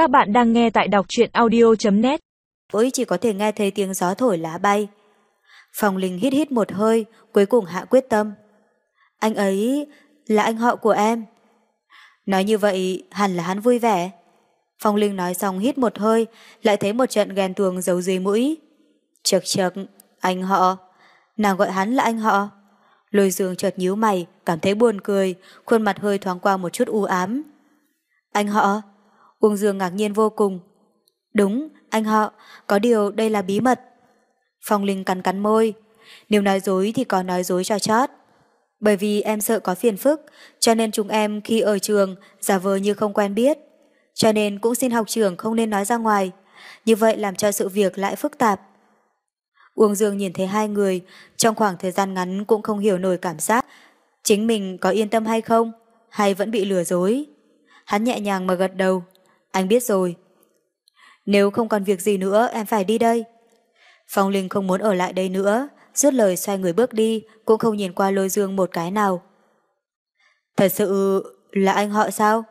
Các bạn đang nghe tại đọc truyện audio.net Ôi chỉ có thể nghe thấy tiếng gió thổi lá bay. Phong Linh hít hít một hơi, cuối cùng hạ quyết tâm. Anh ấy là anh họ của em. Nói như vậy hẳn là hắn vui vẻ. Phong Linh nói xong hít một hơi, lại thấy một trận ghen tuồng giấu dưới mũi. Chật chật, anh họ. Nàng gọi hắn là anh họ. Lôi dương chợt nhíu mày, cảm thấy buồn cười, khuôn mặt hơi thoáng qua một chút u ám. Anh họ? Uông Dương ngạc nhiên vô cùng. Đúng, anh họ, có điều đây là bí mật. Phong Linh cắn cắn môi. Nếu nói dối thì có nói dối cho chót. Bởi vì em sợ có phiền phức, cho nên chúng em khi ở trường giả vờ như không quen biết. Cho nên cũng xin học trưởng không nên nói ra ngoài. Như vậy làm cho sự việc lại phức tạp. Uông Dương nhìn thấy hai người, trong khoảng thời gian ngắn cũng không hiểu nổi cảm giác. Chính mình có yên tâm hay không, hay vẫn bị lừa dối. Hắn nhẹ nhàng mà gật đầu. Anh biết rồi. Nếu không còn việc gì nữa, em phải đi đây. Phong Linh không muốn ở lại đây nữa, rút lời xoay người bước đi, cũng không nhìn qua lôi dương một cái nào. Thật sự là anh họ sao?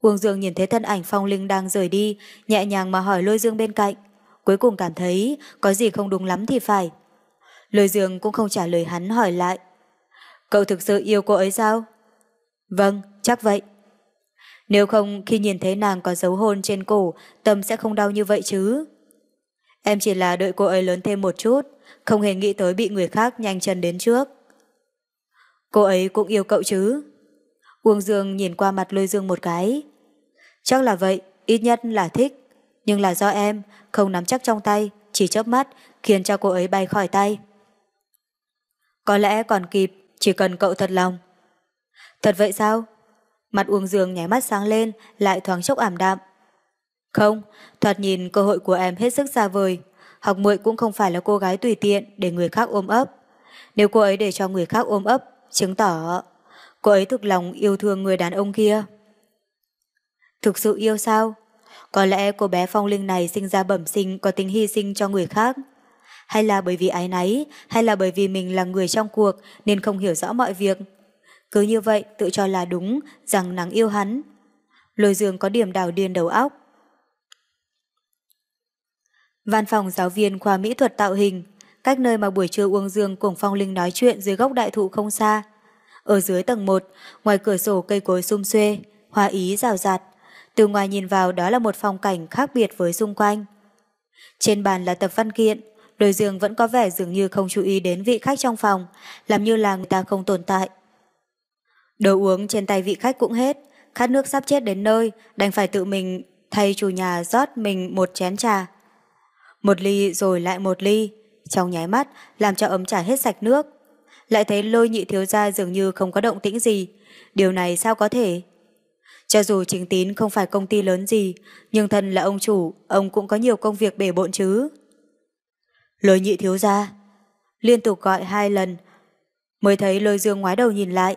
Uông Dương nhìn thấy thân ảnh Phong Linh đang rời đi, nhẹ nhàng mà hỏi lôi dương bên cạnh. Cuối cùng cảm thấy có gì không đúng lắm thì phải. Lôi dương cũng không trả lời hắn hỏi lại. Cậu thực sự yêu cô ấy sao? Vâng, chắc vậy. Nếu không khi nhìn thấy nàng có dấu hôn trên cổ, tâm sẽ không đau như vậy chứ. Em chỉ là đợi cô ấy lớn thêm một chút, không hề nghĩ tới bị người khác nhanh chân đến trước. Cô ấy cũng yêu cậu chứ? Uông Dương nhìn qua mặt lôi dương một cái. Chắc là vậy, ít nhất là thích. Nhưng là do em, không nắm chắc trong tay, chỉ chớp mắt, khiến cho cô ấy bay khỏi tay. Có lẽ còn kịp, chỉ cần cậu thật lòng. Thật vậy sao? Mặt Uông Dương nháy mắt sáng lên, lại thoáng chốc ảm đạm. Không, thoạt nhìn cơ hội của em hết sức xa vời. Học muội cũng không phải là cô gái tùy tiện để người khác ôm ấp. Nếu cô ấy để cho người khác ôm ấp, chứng tỏ cô ấy thực lòng yêu thương người đàn ông kia. Thực sự yêu sao? Có lẽ cô bé phong linh này sinh ra bẩm sinh có tính hy sinh cho người khác. Hay là bởi vì ái náy, hay là bởi vì mình là người trong cuộc nên không hiểu rõ mọi việc. Cứ như vậy tự cho là đúng rằng nàng yêu hắn. Lôi dương có điểm đảo điên đầu óc. Văn phòng giáo viên khoa mỹ thuật tạo hình, cách nơi mà buổi trưa Uông Dương cùng Phong Linh nói chuyện dưới gốc đại thụ không xa. Ở dưới tầng 1, ngoài cửa sổ cây cối sum xuê, hoa ý rào rạt. Từ ngoài nhìn vào đó là một phong cảnh khác biệt với xung quanh. Trên bàn là tập văn kiện, đôi giường vẫn có vẻ dường như không chú ý đến vị khách trong phòng, làm như là người ta không tồn tại. Đồ uống trên tay vị khách cũng hết, khát nước sắp chết đến nơi, đành phải tự mình thay chủ nhà rót mình một chén trà. Một ly rồi lại một ly, trong nháy mắt làm cho ấm trà hết sạch nước. Lại thấy lôi nhị thiếu gia dường như không có động tĩnh gì, điều này sao có thể? Cho dù chính tín không phải công ty lớn gì, nhưng thân là ông chủ, ông cũng có nhiều công việc bể bộn chứ. Lôi nhị thiếu gia, liên tục gọi hai lần, mới thấy lôi dương ngoái đầu nhìn lại,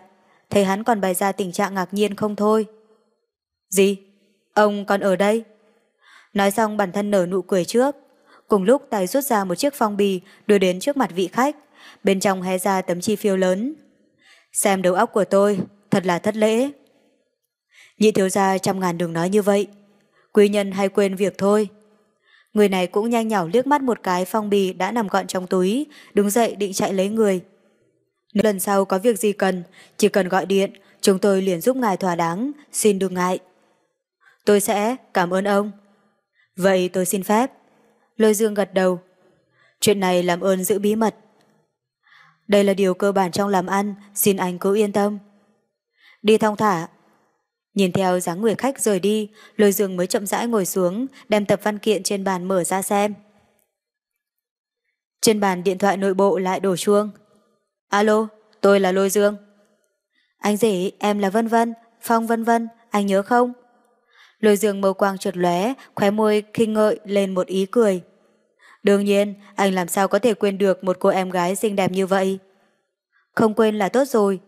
thấy hắn còn bày ra tình trạng ngạc nhiên không thôi. Gì? Ông còn ở đây? Nói xong bản thân nở nụ cười trước, cùng lúc tay rút ra một chiếc phong bì đưa đến trước mặt vị khách, bên trong hé ra tấm chi phiếu lớn. Xem đầu óc của tôi, thật là thất lễ. Nhị thiếu gia trăm ngàn đừng nói như vậy, quý nhân hay quên việc thôi. Người này cũng nhanh nhảu liếc mắt một cái phong bì đã nằm gọn trong túi, đứng dậy định chạy lấy người. Lần sau có việc gì cần, chỉ cần gọi điện, chúng tôi liền giúp ngài thỏa đáng, xin đừng ngại. Tôi sẽ cảm ơn ông. Vậy tôi xin phép. Lôi Dương gật đầu. Chuyện này làm ơn giữ bí mật. Đây là điều cơ bản trong làm ăn, xin anh cứ yên tâm. Đi thong thả. Nhìn theo dáng người khách rời đi, lôi dương mới chậm rãi ngồi xuống, đem tập văn kiện trên bàn mở ra xem. Trên bàn điện thoại nội bộ lại đổ chuông. Alo, tôi là Lôi Dương. Anh rể, em là Vân Vân, Phong Vân Vân, anh nhớ không? Lôi Dương mâu quang trượt lóe, khóe môi khinh ngợi lên một ý cười. Đương nhiên, anh làm sao có thể quên được một cô em gái xinh đẹp như vậy? Không quên là tốt rồi.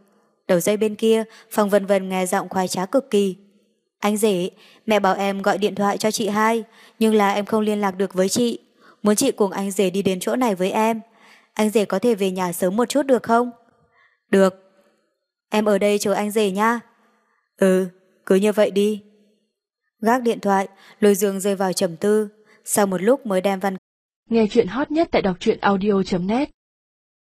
Đầu dây bên kia, Phong Vân Vân nghe giọng khoái trá cực kỳ. Anh rể, mẹ bảo em gọi điện thoại cho chị hai, nhưng là em không liên lạc được với chị. Muốn chị cùng anh rể đi đến chỗ này với em. Anh rể có thể về nhà sớm một chút được không? Được. Em ở đây chờ anh rể nha. Ừ, cứ như vậy đi. Gác điện thoại, lôi dương rơi vào trầm tư, sau một lúc mới đem văn Nghe chuyện hot nhất tại đọc truyện audio.net